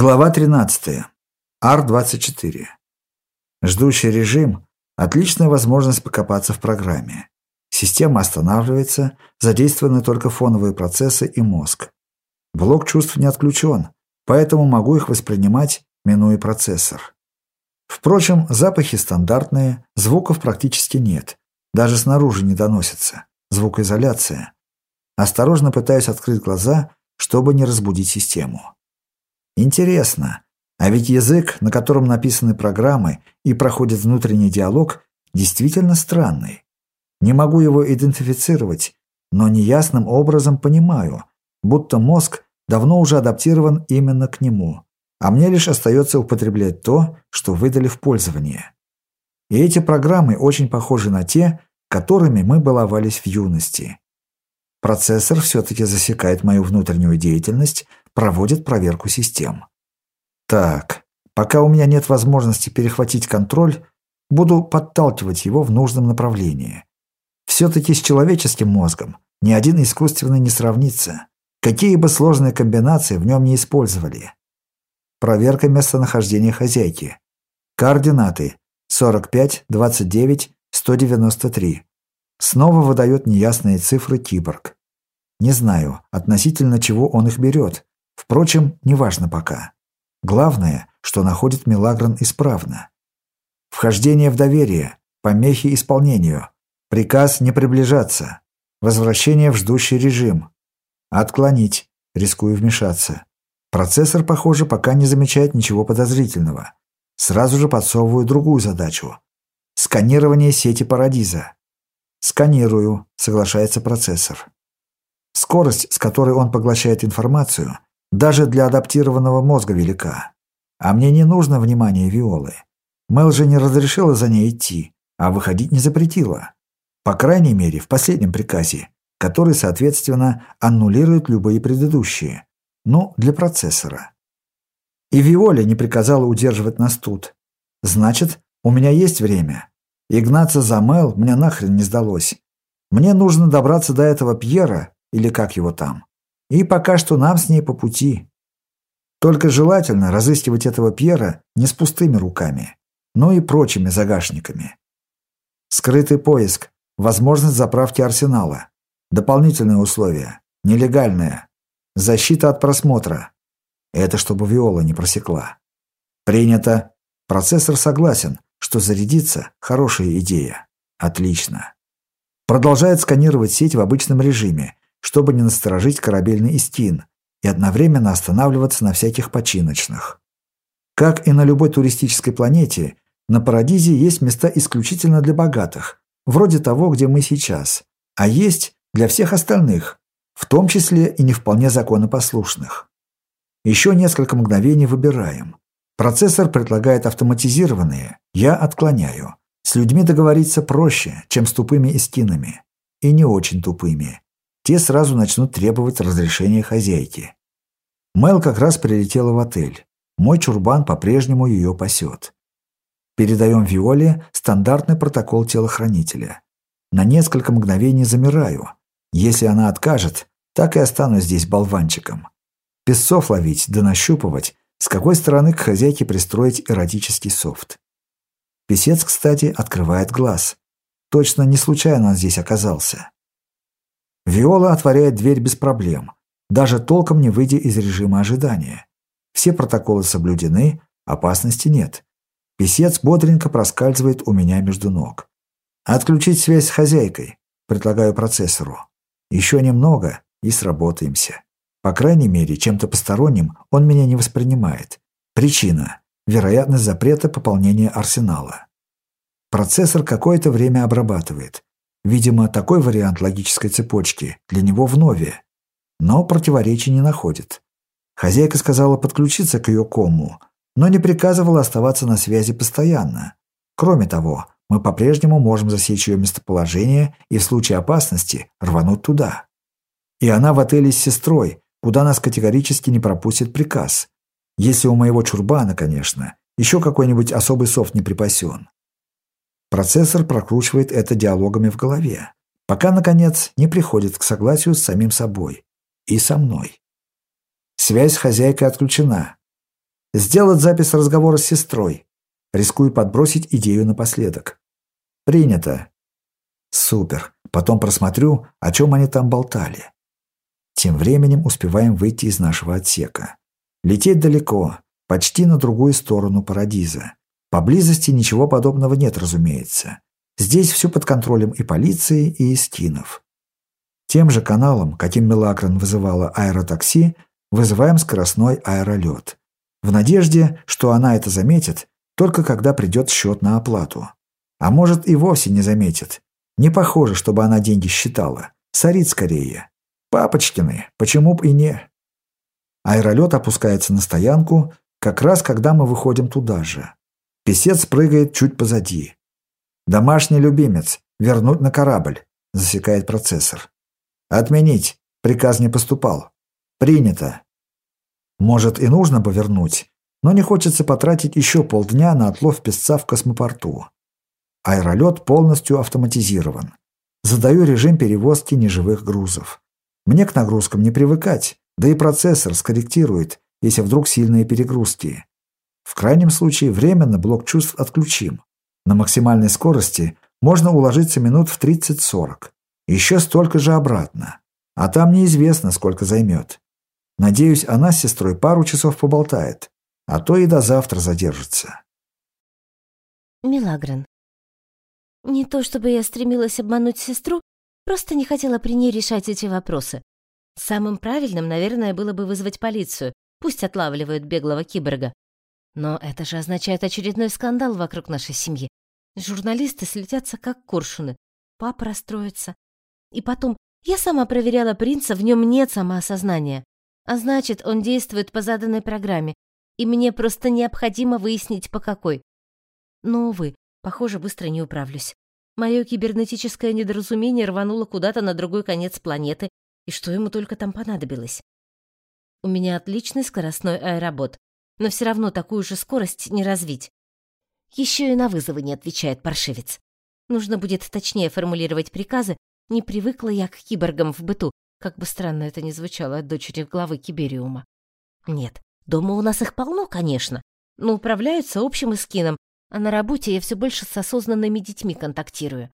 Глава 13. Ар-24. Ждущий режим – отличная возможность покопаться в программе. Система останавливается, задействованы только фоновые процессы и мозг. Блок чувств не отключен, поэтому могу их воспринимать, минуя процессор. Впрочем, запахи стандартные, звуков практически нет. Даже снаружи не доносится. Звукоизоляция. Осторожно пытаюсь открыть глаза, чтобы не разбудить систему. Интересно, а ведь язык, на котором написаны программы и проходит внутренний диалог, действительно странный. Не могу его идентифицировать, но неясным образом понимаю, будто мозг давно уже адаптирован именно к нему, а мне лишь остается употреблять то, что выдали в пользование. И эти программы очень похожи на те, которыми мы баловались в юности. Процессор все-таки засекает мою внутреннюю деятельность, проводит проверку систем. Так, пока у меня нет возможности перехватить контроль, буду подталкивать его в нужном направлении. Все-таки с человеческим мозгом ни один искусственный не сравнится. Какие бы сложные комбинации в нем не использовали. Проверка местонахождения хозяйки. Координаты 45, 29, 193. Снова выдает неясные цифры киборг. Не знаю, относительно чего он их берет. Впрочем, неважно пока. Главное, что находит Милагран исправно. Вхождение в доверие, помехи исполнению, приказ не приближаться, возвращение в ждущий режим. Отклонить, рискую вмешаться. Процессор, похоже, пока не замечает ничего подозрительного. Сразу же подсовываю другую задачу. Сканирование сети Парадиза. «Сканирую», — соглашается процессор. Скорость, с которой он поглощает информацию, даже для адаптированного мозга велика. А мне не нужно внимание Виолы. Мэл же не разрешила за ней идти, а выходить не запретила. По крайней мере, в последнем приказе, который, соответственно, аннулирует любые предыдущие. Ну, для процессора. И Виоле не приказала удерживать нас тут. Значит, у меня есть время. И гнаться за Мэл мне нахрен не сдалось. Мне нужно добраться до этого Пьера, или как его там. И пока что нам с ней по пути. Только желательно разыскивать этого Пьера не с пустыми руками, но и прочими загашниками. Скрытый поиск, возможность заправки арсенала, дополнительные условия, нелегальные, защита от просмотра. Это чтобы Виола не просекла. Принято. Процессор согласен, что зарядиться – хорошая идея. Отлично. Продолжает сканировать сеть в обычном режиме, чтобы не насторожить корабельный истин и одновременно останавливаться на всяких починочных. Как и на любой туристической планете, на Парадизе есть места исключительно для богатых, вроде того, где мы сейчас, а есть для всех остальных, в том числе и не вполне законопослушных. Еще несколько мгновений выбираем. Процессор предлагает автоматизированные, я отклоняю. С людьми договориться проще, чем с тупыми истинами. И не очень тупыми. Те сразу начнут требовать разрешения хозяйки. Мэл как раз прилетела в отель. Мой чурбан по-прежнему ее пасет. Передаем Виоле стандартный протокол телохранителя. На несколько мгновений замираю. Если она откажет, так и останусь здесь болванчиком. Песцов ловить да нащупывать, с какой стороны к хозяйке пристроить эротический софт. Песец, кстати, открывает глаз. Точно не случайно он здесь оказался. Виола отворяет дверь без проблем, даже толком не выйдя из режима ожидания. Все протоколы соблюдены, опасности нет. Песец бодренько проскальзывает у меня между ног. «Отключить связь с хозяйкой», — предлагаю процессору. «Еще немного, и сработаемся». По крайней мере, чем-то посторонним он меня не воспринимает. Причина – вероятность запрета пополнения арсенала. Процессор какое-то время обрабатывает. Видимо, такой вариант логической цепочки для него вновь. Но противоречий не находит. Хозяйка сказала подключиться к ее кому, но не приказывала оставаться на связи постоянно. Кроме того, мы по-прежнему можем засечь ее местоположение и в случае опасности рвануть туда. И она в отеле с сестрой, куда нас категорически не пропустит приказ. Если у моего чурбана, конечно, еще какой-нибудь особый софт не припасен. Процессор прокручивает это диалогами в голове, пока, наконец, не приходит к согласию с самим собой и со мной. Связь с хозяйкой отключена. Сделать запись разговора с сестрой. Рискую подбросить идею напоследок. Принято. Супер. Потом просмотрю, о чем они там болтали. Тем временем успеваем выйти из нашего отсека. Лететь далеко, почти на другую сторону Парадиза. Поблизости ничего подобного нет, разумеется. Здесь все под контролем и полиции, и эстинов. Тем же каналом, каким Мелагрен вызывала аэротакси, вызываем скоростной аэролет. В надежде, что она это заметит, только когда придет счет на оплату. А может и вовсе не заметит. Не похоже, чтобы она деньги считала. Сорит скорее. Папочкины, почему б и не? Аэролет опускается на стоянку, как раз когда мы выходим туда же. Песец прыгает чуть позади. «Домашний любимец. Вернуть на корабль», — засекает процессор. «Отменить. Приказ не поступал. Принято». Может, и нужно бы вернуть, но не хочется потратить еще полдня на отлов песца в космопорту. Аэролет полностью автоматизирован. Задаю режим перевозки неживых грузов. Мне к нагрузкам не привыкать, да и процессор скорректирует, если вдруг сильные перегрузки. В крайнем случае временно блок чувств отключим. На максимальной скорости можно уложиться минут в 30-40. Еще столько же обратно. А там неизвестно, сколько займет. Надеюсь, она с сестрой пару часов поболтает, а то и до завтра задержится. Милагрен. Не то чтобы я стремилась обмануть сестру, Просто не хотела при ней решать эти вопросы. Самым правильным, наверное, было бы вызвать полицию. Пусть отлавливают беглого киборга. Но это же означает очередной скандал вокруг нашей семьи. Журналисты слетятся как коршуны. Папа расстроится. И потом, я сама проверяла принца, в нем нет самоосознания. А значит, он действует по заданной программе. И мне просто необходимо выяснить, по какой. Но, увы, похоже, быстро не управлюсь. Мое кибернетическое недоразумение рвануло куда-то на другой конец планеты, и что ему только там понадобилось? У меня отличный скоростной аэробот, но все равно такую же скорость не развить. Еще и на вызовы не отвечает паршивец. Нужно будет точнее формулировать приказы, не привыкла я к киборгам в быту, как бы странно это ни звучало от дочери главы Кибериума. Нет, дома у нас их полно, конечно, но управляются общим эскином, а на работе я все больше с осознанными детьми контактирую.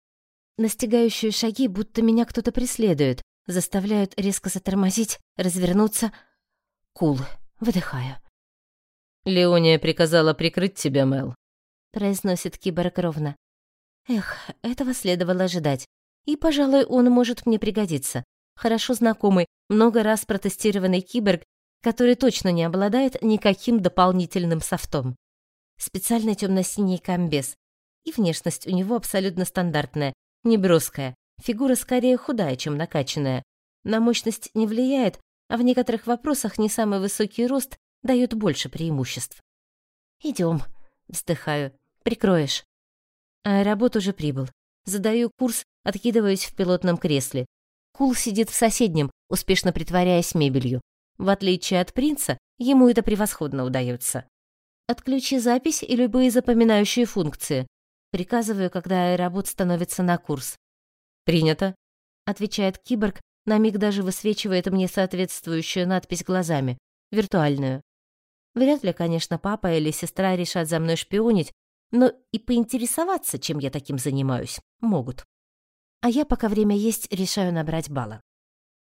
Настигающие шаги, будто меня кто-то преследует, заставляют резко затормозить, развернуться. Кул. Выдыхаю. «Леония приказала прикрыть тебя, Мел», — произносит киборг ровно. Эх, этого следовало ожидать. И, пожалуй, он может мне пригодиться. Хорошо знакомый, много раз протестированный киборг, который точно не обладает никаким дополнительным софтом специальный темно-синий комбез. И внешность у него абсолютно стандартная, не броская. Фигура скорее худая, чем накачанная. На мощность не влияет, а в некоторых вопросах не самый высокий рост дает больше преимуществ. Идем, вздыхаю. Прикроешь. Аэробот уже прибыл. Задаю курс, откидываюсь в пилотном кресле. Кул сидит в соседнем, успешно притворяясь мебелью. В отличие от принца, ему это превосходно удается. Отключи запись и любые запоминающие функции. Приказываю, когда аэробот становится на курс. Принято, отвечает киборг, на миг даже высвечивает мне соответствующую надпись глазами, виртуальную. Вряд ли, конечно, папа или сестра решат за мной шпионить, но и поинтересоваться, чем я таким занимаюсь, могут. А я, пока время есть, решаю набрать балла.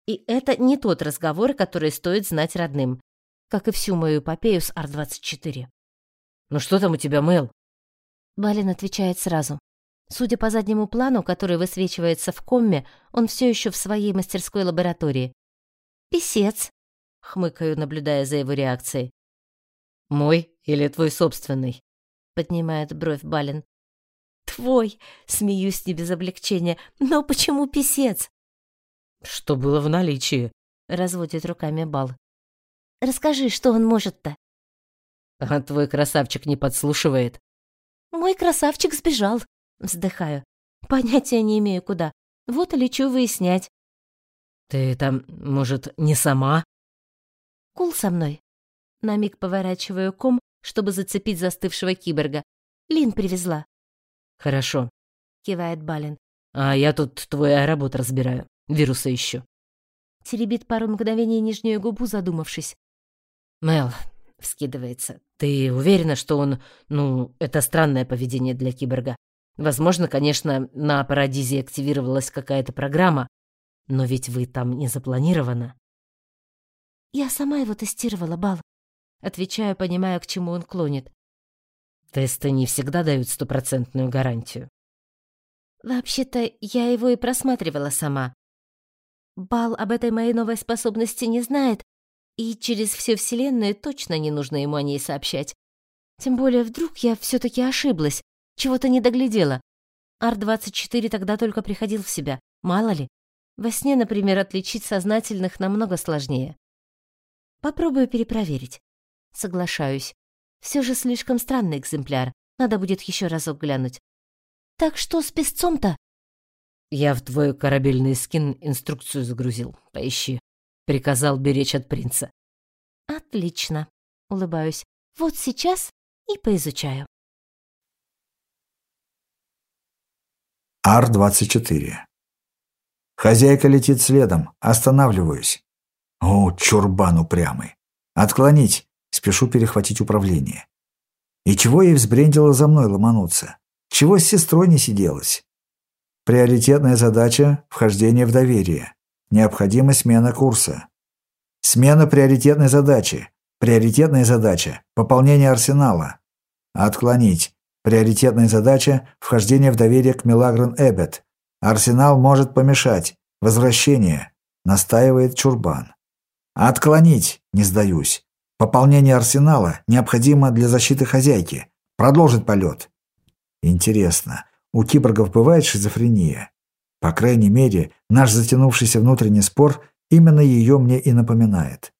И это не тот разговор, который стоит знать родным, как и всю мою эпопею с Ар-24. «Ну что там у тебя, Мэл?» Балин отвечает сразу. Судя по заднему плану, который высвечивается в комме, он все еще в своей мастерской лаборатории. «Песец», — хмыкаю, наблюдая за его реакцией. «Мой или твой собственный?» — поднимает бровь Балин. «Твой!» — смеюсь не без облегчения. «Но почему писец?» «Что было в наличии?» — разводит руками Бал. «Расскажи, что он может-то?» А твой красавчик не подслушивает? Мой красавчик сбежал. Вздыхаю. Понятия не имею куда. Вот и лечу выяснять. Ты там, может, не сама? Кул со мной. На миг поворачиваю ком, чтобы зацепить застывшего киборга. Лин привезла. Хорошо. Кивает Балин. А я тут твой аэробот разбираю. Вирусы ищу. Теребит пару мгновений нижнюю губу, задумавшись. Мел, Вскидывается. Ты уверена, что он... Ну, это странное поведение для киборга. Возможно, конечно, на Парадизе активировалась какая-то программа, но ведь вы там не запланировано. Я сама его тестировала, Бал. Отвечаю, понимая, к чему он клонит. Тесты не всегда дают стопроцентную гарантию. Вообще-то, я его и просматривала сама. Бал об этой моей новой способности не знает, и через всю Вселенную точно не нужно ему о ней сообщать. Тем более, вдруг я все-таки ошиблась, чего-то не доглядела. Ар-24 тогда только приходил в себя, мало ли. Во сне, например, отличить сознательных намного сложнее. Попробую перепроверить. Соглашаюсь. Все же слишком странный экземпляр. Надо будет еще разок глянуть. Так что с песцом-то? Я в твой корабельный скин инструкцию загрузил. Поищи. Приказал беречь от принца. Отлично. Улыбаюсь. Вот сейчас и поизучаю. Ар-24. Хозяйка летит следом. Останавливаюсь. О, чурбан упрямый. Отклонить. Спешу перехватить управление. И чего ей взбрендило за мной ломануться? Чего с сестрой не сиделась? Приоритетная задача – вхождение в доверие. Необходима смена курса. Смена приоритетной задачи. Приоритетная задача – пополнение арсенала. Отклонить. Приоритетная задача – вхождение в доверие к Милагрен Эббет. Арсенал может помешать. Возвращение. Настаивает Чурбан. Отклонить. Не сдаюсь. Пополнение арсенала необходимо для защиты хозяйки. Продолжить полет. Интересно, у киборгов бывает шизофрения? По крайней мере, наш затянувшийся внутренний спор именно ее мне и напоминает.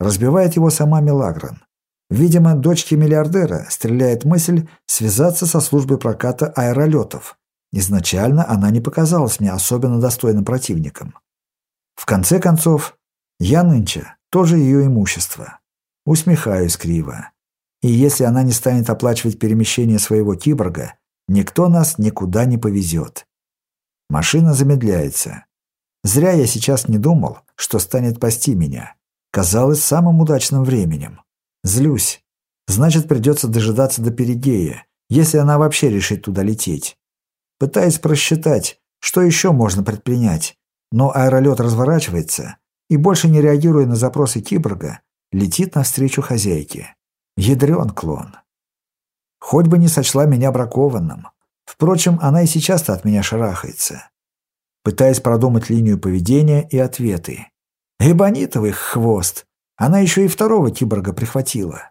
Разбивает его сама Мелагран. Видимо, дочке миллиардера стреляет мысль связаться со службой проката аэролетов. Изначально она не показалась мне особенно достойным противником. В конце концов, я нынче тоже ее имущество. Усмехаюсь криво. И если она не станет оплачивать перемещение своего киборга, никто нас никуда не повезет. Машина замедляется. Зря я сейчас не думал, что станет пасти меня. Казалось самым удачным временем. Злюсь. Значит, придется дожидаться до Перигея, если она вообще решит туда лететь. Пытаюсь просчитать, что еще можно предпринять, но аэролет разворачивается и, больше не реагируя на запросы киборга, летит навстречу хозяйке. Ядрен клон. Хоть бы не сочла меня бракованным. Впрочем, она и сейчас-то от меня шарахается. Пытаясь продумать линию поведения и ответы. Эбонитовый хвост. Она еще и второго киборга прихватила.